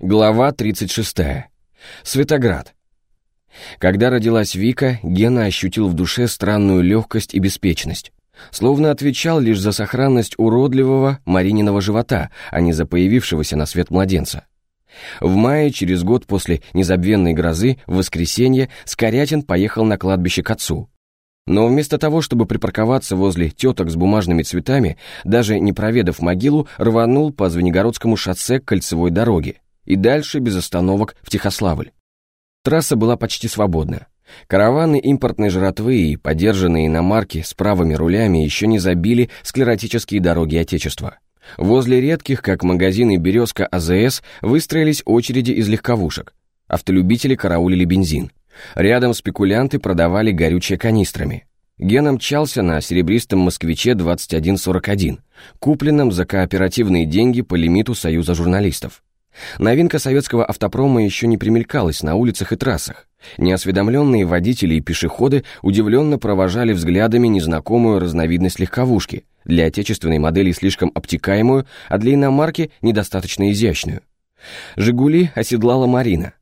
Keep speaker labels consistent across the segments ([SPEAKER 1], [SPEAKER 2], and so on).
[SPEAKER 1] Глава 36. Светоград. Когда родилась Вика, Гена ощутил в душе странную легкость и беспечность. Словно отвечал лишь за сохранность уродливого Марининого живота, а не за появившегося на свет младенца. В мае, через год после незабвенной грозы, в воскресенье, Скорятин поехал на кладбище к отцу. Но вместо того, чтобы припарковаться возле теток с бумажными цветами, даже не проведав могилу, рванул по Звенигородскому шоссе к кольцевой дороге и дальше без остановок в Тихославль. Трасса была почти свободна. Караваны импортной жратвы и подержанные иномарки с правыми рулями еще не забили склеротические дороги Отечества. Возле редких, как магазины «Березка» АЗС, выстроились очереди из легковушек. Автолюбители караулили бензин. Рядом спекулянты продавали горючее канистрами. Гена мчался на серебристом «Москвиче 2141, купленном за кооперативные деньги по лимиту Союза журналистов. Новинка советского автопрома еще не примелькалась на улицах и трассах. Неосведомленные водители и пешеходы удивленно провожали взглядами незнакомую разновидность легковушки, для отечественной модели слишком обтекаемую, а для иномарки недостаточно изящную. «Жигули» оседлала Марина.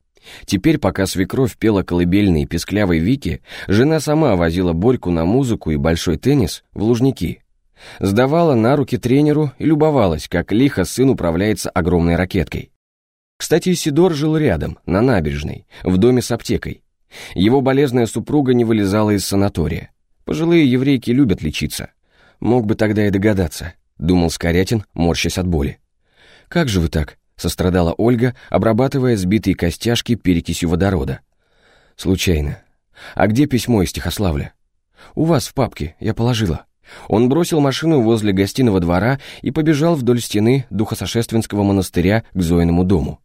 [SPEAKER 1] Теперь, пока свекровь пела колыбельные песклявой Вики, жена сама возила Борьку на музыку и большой теннис в Лужники. Сдавала на руки тренеру и любовалась, как лихо сын управляется огромной ракеткой. Кстати, Сидор жил рядом, на набережной, в доме с аптекой. Его болезная супруга не вылезала из санатория. Пожилые еврейки любят лечиться. Мог бы тогда и догадаться, думал Скорятин, морщась от боли. «Как же вы так?» — сострадала Ольга, обрабатывая сбитые костяшки перекисью водорода. «Случайно. А где письмо из Тихославля?» «У вас в папке, я положила». Он бросил машину возле гостиного двора и побежал вдоль стены Духосошественского монастыря к Зоиному дому.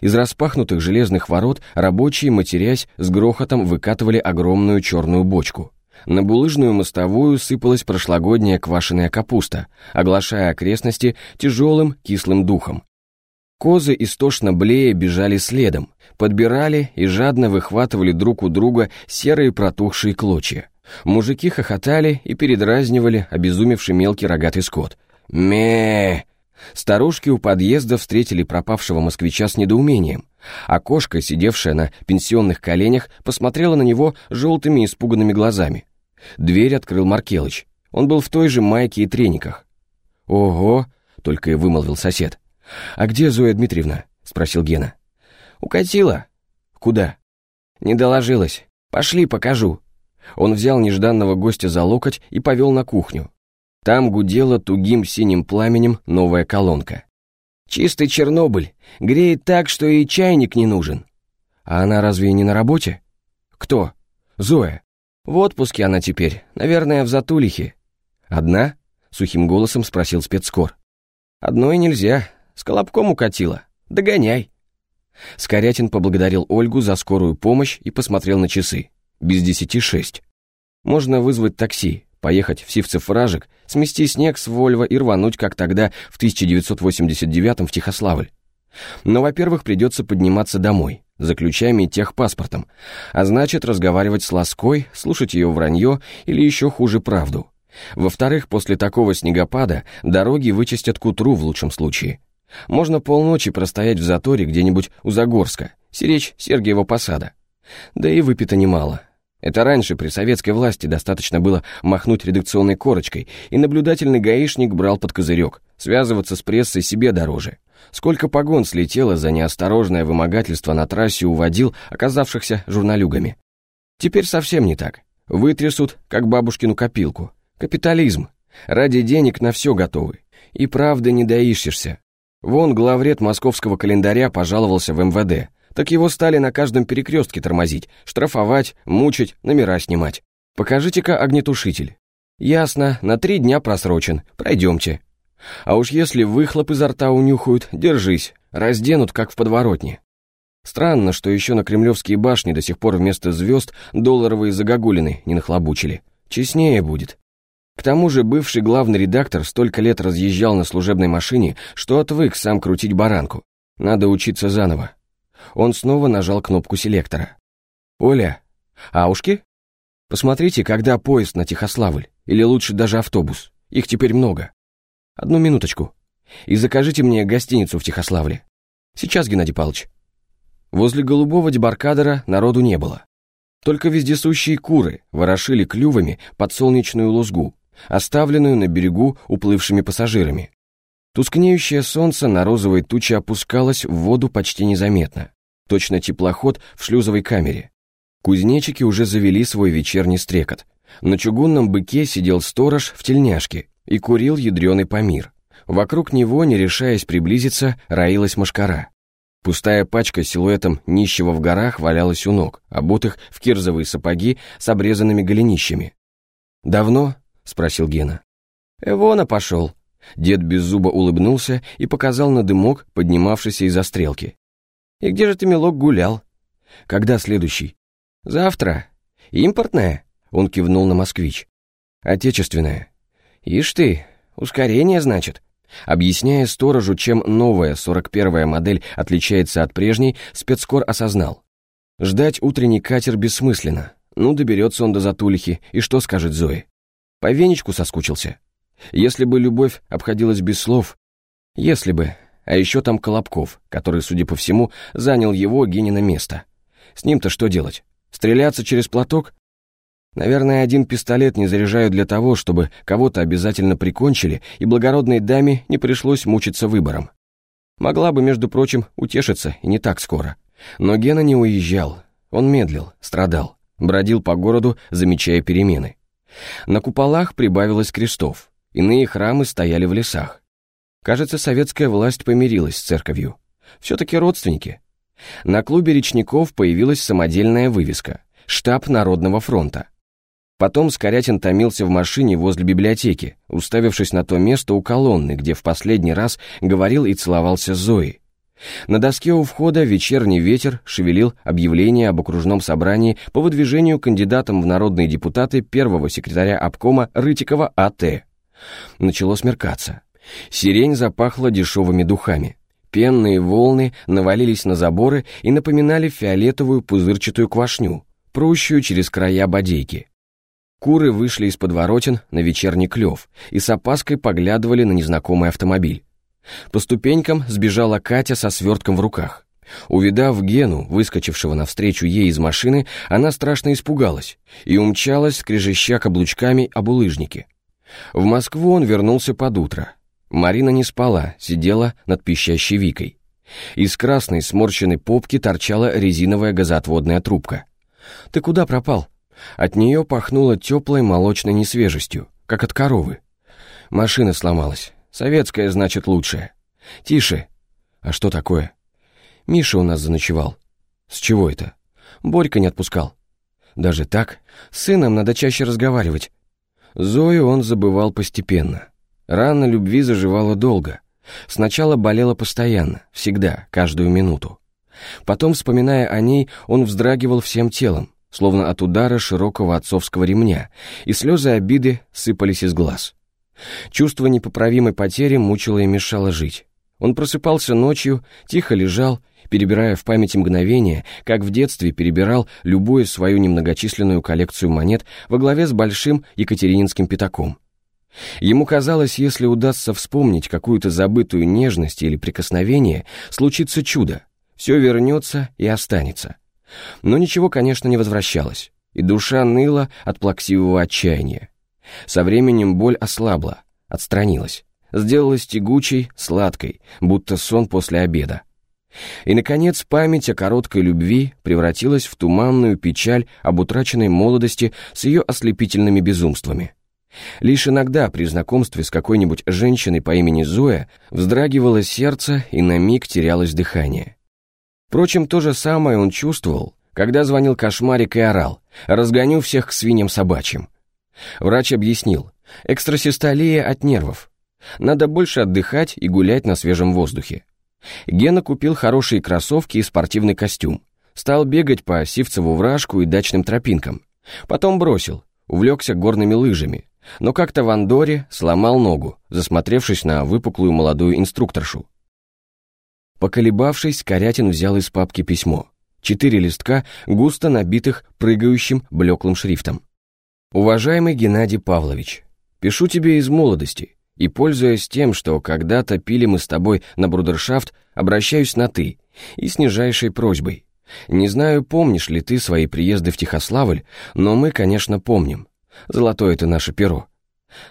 [SPEAKER 1] Из распахнутых железных ворот рабочие, матерясь, с грохотом выкатывали огромную черную бочку. На булыжную мостовую сыпалась прошлогодняя квашеная капуста, оглашая окрестности тяжелым кислым духом. Козы истошно блея бежали следом, подбирали и жадно выхватывали друг у друга серые протухшие клочья. Мужики хохотали и передразнивали обезумевший мелкий рогатый скот. ме Старушки у подъезда встретили пропавшего москвича с недоумением, а кошка, сидевшая на пенсионных коленях, посмотрела на него желтыми испуганными глазами. Дверь открыл Маркелыч. Он был в той же майке и трениках. «Ого!» — только и вымолвил сосед. «А где Зоя Дмитриевна?» — спросил Гена.
[SPEAKER 2] «Укатила».
[SPEAKER 1] «Куда?»
[SPEAKER 2] «Не доложилась. Пошли, покажу».
[SPEAKER 1] Он взял нежданного гостя за локоть и повел на кухню. Там гудела тугим синим пламенем новая колонка.
[SPEAKER 2] «Чистый Чернобыль. Греет так, что и чайник не нужен».
[SPEAKER 1] «А она разве не на работе?»
[SPEAKER 2] «Кто?»
[SPEAKER 1] «Зоя».
[SPEAKER 2] «В отпуске она теперь. Наверное, в Затулихе».
[SPEAKER 1] «Одна?» — сухим голосом спросил спецкор.
[SPEAKER 2] «Одной нельзя. С Колобком укатила. Догоняй».
[SPEAKER 1] Скорятин поблагодарил Ольгу за скорую помощь и посмотрел на часы. Без десяти шесть. Можно вызвать такси, поехать в Сивцев-Ражек, смести снег с Вольва и рвануть, как тогда, в 1989 в Тихославль. Но, во-первых, придется подниматься домой, за ключами и техпаспортом, а значит, разговаривать с Лаской, слушать ее вранье или еще хуже правду. Во-вторых, после такого снегопада дороги вычистят к утру в лучшем случае. Можно полночи простоять в заторе где-нибудь у Загорска, сиречь Сергиева посада. Да и выпито немало, это раньше при советской власти достаточно было махнуть редакционной корочкой, и наблюдательный гаишник брал под козырек. Связываться с прессой себе дороже. Сколько погон слетело за неосторожное вымогательство на трассе уводил оказавшихся журналюгами. Теперь совсем не так. Вытрясут, как бабушкину копилку. Капитализм. Ради денег на все готовы. И правда не доищешься. Вон главред московского календаря пожаловался в МВД так его стали на каждом перекрестке тормозить, штрафовать, мучить, номера снимать. Покажите-ка огнетушитель. Ясно, на три дня просрочен, пройдемте. А уж если выхлоп изо рта унюхают, держись, разденут, как в подворотне. Странно, что еще на кремлевские башни до сих пор вместо звезд долларовые загогулины не нахлобучили. Честнее будет. К тому же бывший главный редактор столько лет разъезжал на служебной машине, что отвык сам крутить баранку. Надо учиться заново. Он снова нажал кнопку селектора. «Оля, аушки? Посмотрите, когда поезд на Тихославль, или лучше даже автобус. Их теперь много. Одну минуточку. И закажите мне гостиницу в Тихославле. Сейчас, Геннадий Павлович. Возле голубого дебаркадера народу не было. Только вездесущие куры ворошили клювами подсолнечную лузгу, оставленную на берегу уплывшими пассажирами. Тускнеющее солнце на розовой туче опускалось в воду почти незаметно. Точно теплоход в шлюзовой камере. Кузнечики уже завели свой вечерний стрекот. На чугунном быке сидел сторож в тельняшке и курил ядреный помир. Вокруг него, не решаясь приблизиться, роилась мошкара. Пустая пачка силуэтом нищего в горах валялась у ног, обутых в кирзовые сапоги с обрезанными голенищами. «Давно?» — спросил Гена. «Эвона пошел». Дед без зуба улыбнулся и показал на дымок, поднимавшийся из-за стрелки. «И где же ты, милок, гулял?» «Когда следующий?» «Завтра. Импортная?» Он кивнул на москвич. «Отечественная». «Ишь ты, ускорение, значит?» Объясняя сторожу, чем новая 41-я модель отличается от прежней, спецкор осознал. Ждать утренний катер бессмысленно. Ну, доберется он до Затулихи, и что скажет Зои? По венечку соскучился. Если бы любовь обходилась без слов... Если бы... А еще там Колобков, который, судя по всему, занял его, Генина, место. С ним-то что делать? Стреляться через платок? Наверное, один пистолет не заряжают для того, чтобы кого-то обязательно прикончили, и благородной даме не пришлось мучиться выбором. Могла бы, между прочим, утешиться, и не так скоро. Но Гена не уезжал. Он медлил, страдал, бродил по городу, замечая перемены. На куполах прибавилось крестов, иные храмы стояли в лесах. Кажется, советская власть помирилась с церковью. Все-таки родственники. На клубе речников появилась самодельная вывеска «Штаб Народного фронта». Потом Скорятин томился в машине возле библиотеки, уставившись на то место у колонны, где в последний раз говорил и целовался Зоей. На доске у входа вечерний ветер шевелил объявление об окружном собрании по выдвижению кандидатом в народные депутаты первого секретаря обкома Рытикова А.Т. Начало смеркаться. Сирень запахла дешевыми духами. Пенные волны навалились на заборы и напоминали фиолетовую пузырчатую квашню, прущую через края бодейки. Куры вышли из подворотен на вечерний клев и с опаской поглядывали на незнакомый автомобиль. По ступенькам сбежала Катя со свертком в руках. Увидав Гену, выскочившего навстречу ей из машины, она страшно испугалась и умчалась, скрежеща каблучками об улыжнике. В Москву он вернулся под утро. Марина не спала, сидела над пищащей Викой. Из красной сморщенной попки торчала резиновая газоотводная трубка. «Ты куда пропал?» От нее пахнуло теплой молочной несвежестью, как от коровы. Машина сломалась. Советская, значит, лучшая. Тише. А что такое? Миша у нас заночевал. С чего это? Борька не отпускал. Даже так? С сыном надо чаще разговаривать. Зою он забывал постепенно. Рана любви заживала долго. Сначала болела постоянно, всегда, каждую минуту. Потом, вспоминая о ней, он вздрагивал всем телом, словно от удара широкого отцовского ремня, и слезы обиды сыпались из глаз. Чувство непоправимой потери мучило и мешало жить. Он просыпался ночью, тихо лежал, перебирая в памяти мгновения, как в детстве перебирал любую свою немногочисленную коллекцию монет во главе с большим екатерининским пятаком. Ему казалось, если удастся вспомнить какую-то забытую нежность или прикосновение, случится чудо, все вернется и останется. Но ничего, конечно, не возвращалось, и душа ныла от плаксивого отчаяния. Со временем боль ослабла, отстранилась, сделалась тягучей, сладкой, будто сон после обеда. И, наконец, память о короткой любви превратилась в туманную печаль об утраченной молодости с ее ослепительными безумствами. Лишь иногда при знакомстве с какой-нибудь женщиной по имени Зоя вздрагивало сердце и на миг терялось дыхание. Впрочем, то же самое он чувствовал, когда звонил кошмарик и орал «Разгоню всех к свиньям собачьим». Врач объяснил «Экстрасистолия от нервов. Надо больше отдыхать и гулять на свежем воздухе». Гена купил хорошие кроссовки и спортивный костюм. Стал бегать по Сивцеву вражку и дачным тропинкам. Потом бросил, увлекся горными лыжами. Но как-то в Андоре сломал ногу, засмотревшись на выпуклую молодую инструкторшу. Поколебавшись, Корятин взял из папки письмо. Четыре листка, густо набитых прыгающим блеклым шрифтом. «Уважаемый Геннадий Павлович, пишу тебе из молодости, И, пользуясь тем, что когда-то пили мы с тобой на брудершафт, обращаюсь на «ты» и с нижайшей просьбой. Не знаю, помнишь ли ты свои приезды в Тихославль, но мы, конечно, помним. Золотое ты наше перо.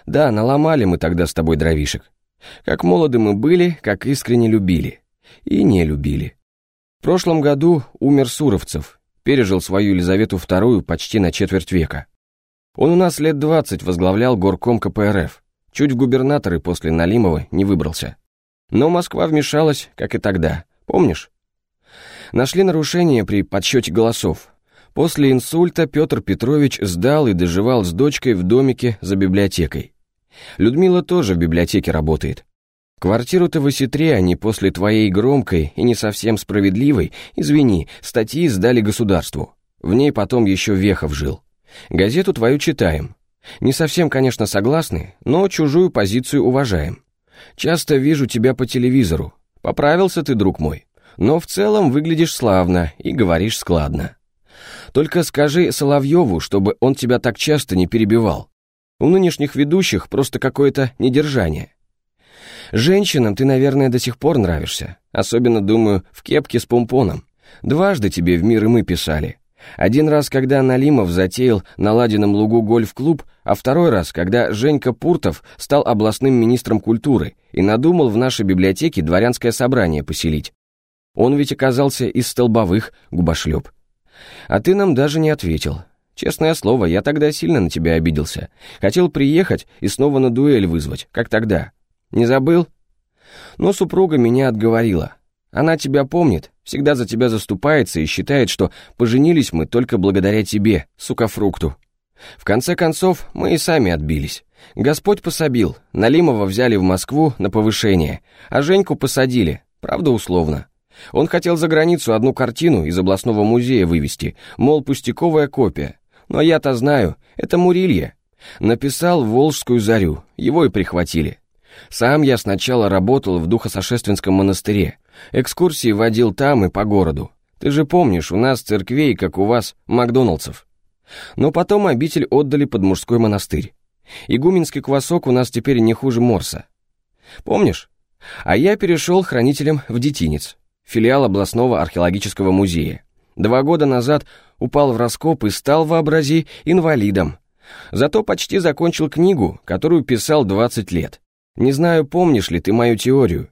[SPEAKER 1] Да, наломали мы тогда с тобой дровишек. Как молоды мы были, как искренне любили. И не любили. В прошлом году умер Суровцев, пережил свою Елизавету II почти на четверть века. Он у нас лет двадцать возглавлял горком КПРФ. Чуть в губернаторы после Налимова не выбрался. Но Москва вмешалась, как и тогда. Помнишь? Нашли нарушения при подсчете голосов. После инсульта Петр Петрович сдал и доживал с дочкой в домике за библиотекой. Людмила тоже в библиотеке работает. Квартиру-то в Осетре они после твоей громкой и не совсем справедливой, извини, статьи сдали государству. В ней потом еще Вехов жил. Газету твою читаем. Не совсем, конечно, согласны, но чужую позицию уважаем. Часто вижу тебя по телевизору. Поправился ты, друг мой. Но в целом выглядишь славно и говоришь складно. Только скажи Соловьеву, чтобы он тебя так часто не перебивал. У нынешних ведущих просто какое-то недержание. Женщинам ты, наверное, до сих пор нравишься. Особенно, думаю, в кепке с помпоном. Дважды тебе в мир и мы писали. Один раз, когда Налимов затеял на Ладином лугу гольф-клуб, а второй раз, когда Женька Пуртов стал областным министром культуры и надумал в нашей библиотеке дворянское собрание поселить. Он ведь оказался из столбовых, губошлеп. А ты нам даже не ответил. Честное слово, я тогда сильно на тебя обиделся. Хотел приехать и снова на дуэль вызвать, как тогда. Не забыл? Но супруга меня отговорила. Она тебя помнит, всегда за тебя заступается и считает, что поженились мы только благодаря тебе, сука-фрукту. В конце концов, мы и сами отбились. Господь пособил, Налимова взяли в Москву на повышение, а Женьку посадили, правда условно. Он хотел за границу одну картину из областного музея вывести, мол, пустяковая копия. Но я-то знаю, это Мурилья. Написал «Волжскую зарю», его и прихватили. Сам я сначала работал в Духосошественском монастыре. Экскурсии водил там и по городу. Ты же помнишь, у нас церквей, как у вас, Макдоналдсов. Но потом обитель отдали под мужской монастырь. Игуменский квасок у нас теперь не хуже Морса. Помнишь? А я перешел хранителем в детинец филиал областного археологического музея. Два года назад упал в раскоп и стал, вообрази, инвалидом. Зато почти закончил книгу, которую писал 20 лет. Не знаю, помнишь ли ты мою теорию.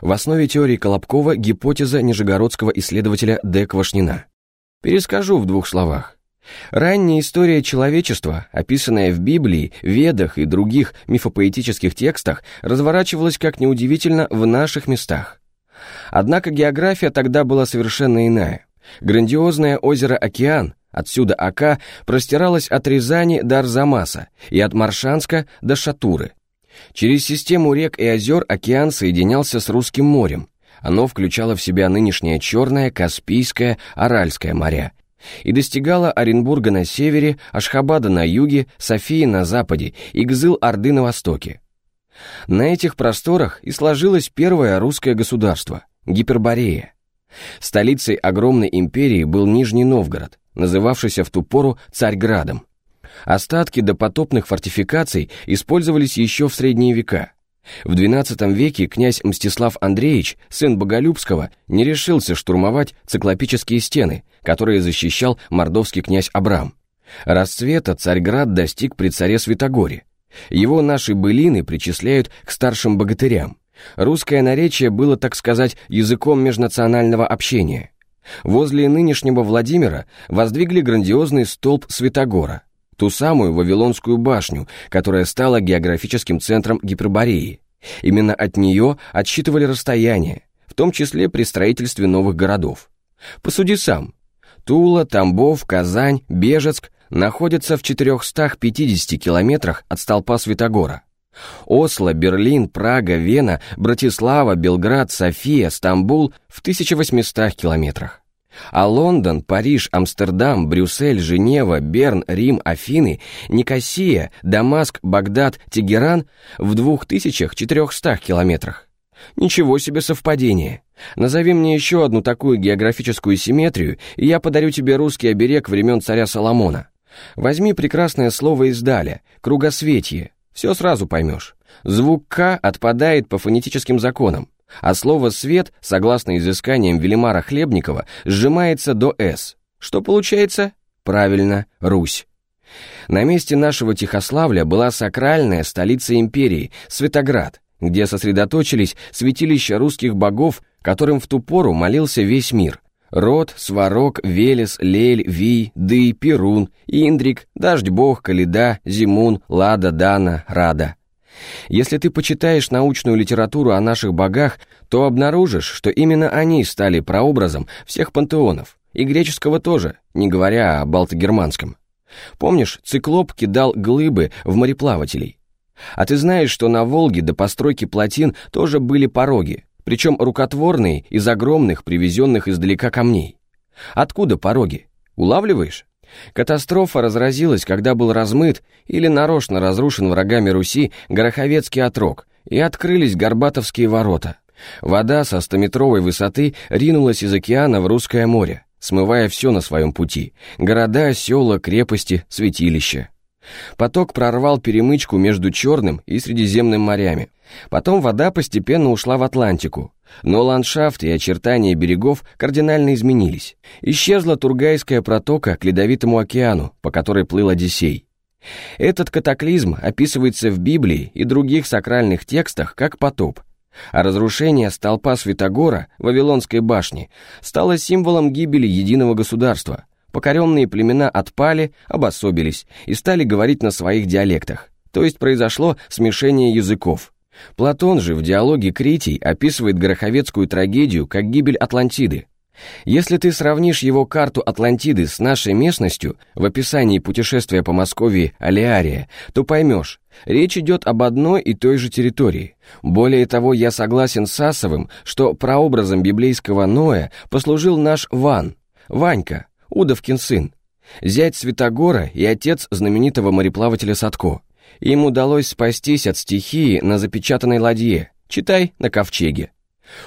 [SPEAKER 1] В основе теории Колобкова гипотеза нижегородского исследователя Д. Квашнина. Перескажу в двух словах. Ранняя история человечества, описанная в Библии, Ведах и других мифопоэтических текстах, разворачивалась, как неудивительно, в наших местах. Однако география тогда была совершенно иная. Грандиозное озеро Океан, отсюда Ака, простиралось от Рязани до Арзамаса и от Маршанска до Шатуры. Через систему рек и озер океан соединялся с Русским морем. Оно включало в себя нынешнее Черное, Каспийское, Аральское моря и достигало Оренбурга на севере, Ашхабада на юге, Софии на западе и Гзыл-Орды на востоке. На этих просторах и сложилось первое русское государство – Гиперборея. Столицей огромной империи был Нижний Новгород, называвшийся в ту пору Царьградом. Остатки допотопных фортификаций использовались еще в средние века. В XII веке князь Мстислав Андреевич, сын Боголюбского, не решился штурмовать циклопические стены, которые защищал мордовский князь Абрам. Расцвета Царьград достиг при царе Святогоре. Его наши былины причисляют к старшим богатырям. Русское наречие было, так сказать, языком межнационального общения. Возле нынешнего Владимира воздвигли грандиозный столб Святогора, ту самую Вавилонскую башню, которая стала географическим центром Гипербореи. Именно от нее отсчитывали расстояние, в том числе при строительстве новых городов. Посуди сам. Тула, Тамбов, Казань, Бежецк находятся в 450 километрах от столпа Святогора. Осло, Берлин, Прага, Вена, Братислава, Белград, София, Стамбул в 1800 километрах. А Лондон, Париж, Амстердам, Брюссель, Женева, Берн, Рим, Афины, Никосия, Дамаск, Багдад, Тегеран в 2400 километрах. Ничего себе совпадение. Назови мне еще одну такую географическую симметрию, и я подарю тебе русский оберег времен царя Соломона. Возьми прекрасное слово из Даля, кругосветие, Все сразу поймешь. Звук «к» отпадает по фонетическим законам, а слово «свет», согласно изысканиям Велимара Хлебникова, сжимается до «с». Что получается? Правильно, Русь. На месте нашего Тихославля была сакральная столица империи, Светоград, где сосредоточились святилища русских богов, которым в ту пору молился весь мир. Род, Сварог, Велес, Лель, Вий, Ды, Перун, Индрик, Дождь-бог, Каледа, Зимун, Лада, Дана, Рада. Если ты почитаешь научную литературу о наших богах, то обнаружишь, что именно они стали прообразом всех пантеонов, и греческого тоже, не говоря о балтогерманском. Помнишь, циклоп кидал глыбы в мореплавателей? А ты знаешь, что на Волге до постройки плотин тоже были пороги, причем рукотворные из огромных, привезенных издалека камней. Откуда пороги? Улавливаешь? Катастрофа разразилась, когда был размыт или нарочно разрушен врагами Руси Гороховецкий отрог, и открылись Горбатовские ворота. Вода со стометровой высоты ринулась из океана в Русское море, смывая все на своем пути – города, села, крепости, святилища. Поток прорвал перемычку между Черным и Средиземным морями. Потом вода постепенно ушла в Атлантику, но ландшафт и очертания берегов кардинально изменились. Исчезла Тургайская протока к Ледовитому океану, по которой плыл Одиссей. Этот катаклизм описывается в Библии и других сакральных текстах как потоп, а разрушение столпа Святогора, Вавилонской башни, стало символом гибели единого государства. Покоренные племена отпали, обособились и стали говорить на своих диалектах, то есть произошло смешение языков. Платон же в диалоге Критий описывает Гороховецкую трагедию как гибель Атлантиды. Если ты сравнишь его карту Атлантиды с нашей местностью в описании путешествия по Москве Алиария, то поймешь, речь идет об одной и той же территории. Более того, я согласен с Асовым, что прообразом библейского Ноя послужил наш Ван, Ванька, Удовкин сын, зять Святогора и отец знаменитого мореплавателя Садко. Им удалось спастись от стихии на запечатанной ладье, читай, на ковчеге.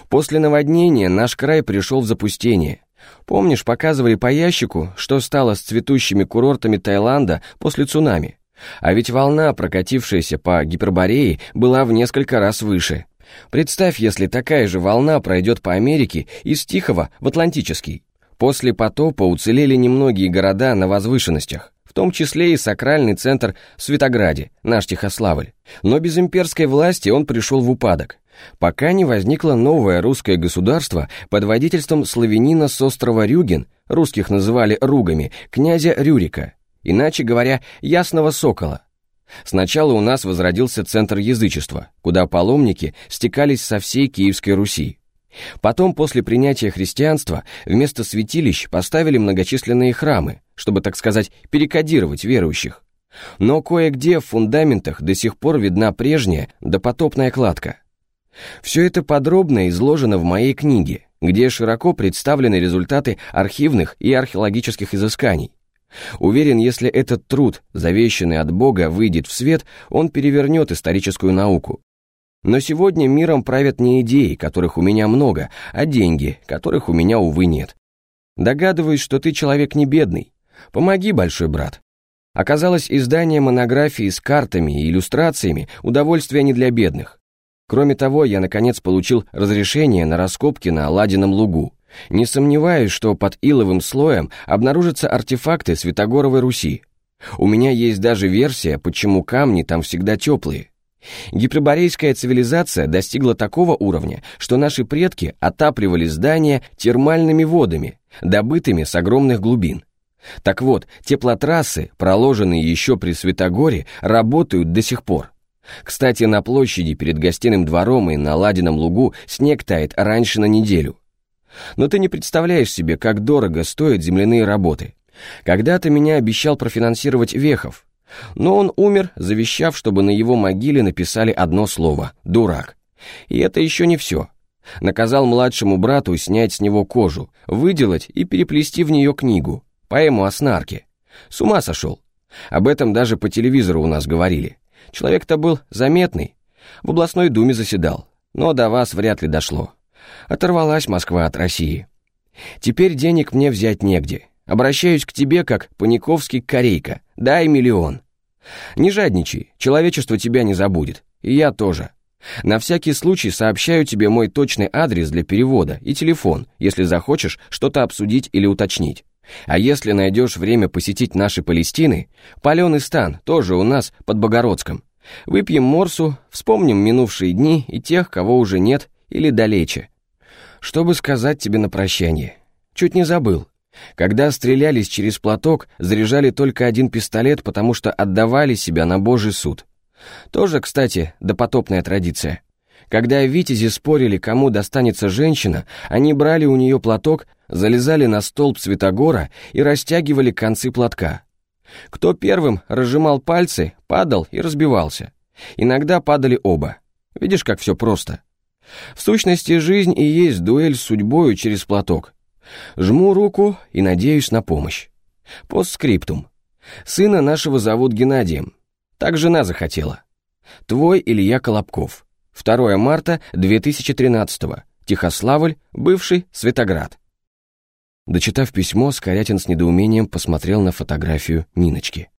[SPEAKER 1] После наводнения наш край пришел в запустение. Помнишь, показывали по ящику, что стало с цветущими курортами Таиланда после цунами? А ведь волна, прокатившаяся по Гипербореи, была в несколько раз выше. Представь, если такая же волна пройдет по Америке из Тихого в Атлантический. После потопа уцелели немногие города на возвышенностях в том числе и сакральный центр в Светограде, наш Тихославль. Но без имперской власти он пришел в упадок, пока не возникло новое русское государство под водительством славянина с острова Рюген, русских называли ругами, князя Рюрика, иначе говоря, ясного сокола. Сначала у нас возродился центр язычества, куда паломники стекались со всей Киевской Руси. Потом, после принятия христианства, вместо святилищ поставили многочисленные храмы, чтобы, так сказать, перекодировать верующих. Но кое-где в фундаментах до сих пор видна прежняя допотопная кладка. Все это подробно изложено в моей книге, где широко представлены результаты архивных и археологических изысканий. Уверен, если этот труд, завещанный от Бога, выйдет в свет, он перевернет историческую науку. Но сегодня миром правят не идеи, которых у меня много, а деньги, которых у меня, увы, нет. Догадываюсь, что ты человек не бедный. Помоги, большой брат. Оказалось, издание монографии с картами и иллюстрациями – удовольствие не для бедных. Кроме того, я, наконец, получил разрешение на раскопки на Аладином лугу. Не сомневаюсь, что под иловым слоем обнаружатся артефакты Святогоровой Руси. У меня есть даже версия, почему камни там всегда теплые. Гиперборейская цивилизация достигла такого уровня, что наши предки отапливали здания термальными водами, добытыми с огромных глубин. Так вот, теплотрассы, проложенные еще при Святогоре, работают до сих пор. Кстати, на площади перед гостиным двором и на Ладином лугу снег тает раньше на неделю. Но ты не представляешь себе, как дорого стоят земляные работы. Когда-то меня обещал профинансировать Вехов, но он умер, завещав, чтобы на его могиле написали одно слово «дурак». И это еще не все. Наказал младшему брату снять с него кожу, выделать и переплести в нее книгу, поэму о снарке. С ума сошел. Об этом даже по телевизору у нас говорили. Человек-то был заметный. В областной думе заседал. Но до вас вряд ли дошло. Оторвалась Москва от России. Теперь денег мне взять негде. Обращаюсь к тебе, как Паниковский корейка. Дай миллион. Не жадничай, человечество тебя не забудет, и я тоже. На всякий случай сообщаю тебе мой точный адрес для перевода и телефон, если захочешь что-то обсудить или уточнить. А если найдешь время посетить наши Палестины, паленый стан, тоже у нас под Богородском. Выпьем морсу, вспомним минувшие дни и тех, кого уже нет или далече. Чтобы сказать тебе на прощание. Чуть не забыл. Когда стрелялись через платок, заряжали только один пистолет, потому что отдавали себя на Божий суд. Тоже, кстати, допотопная традиция. Когда витязи спорили, кому достанется женщина, они брали у нее платок, залезали на столб Святогора и растягивали концы платка. Кто первым разжимал пальцы, падал и разбивался. Иногда падали оба. Видишь, как все просто. В сущности, жизнь и есть дуэль с судьбою через платок. Жму руку и надеюсь на помощь. Постскриптум. Сына нашего зовут Геннадием. Так жена захотела. Твой Илья Колобков. 2 марта 2013 Тихославль, бывший Светоград. Дочитав письмо, Скорятин с недоумением посмотрел на фотографию Ниночки.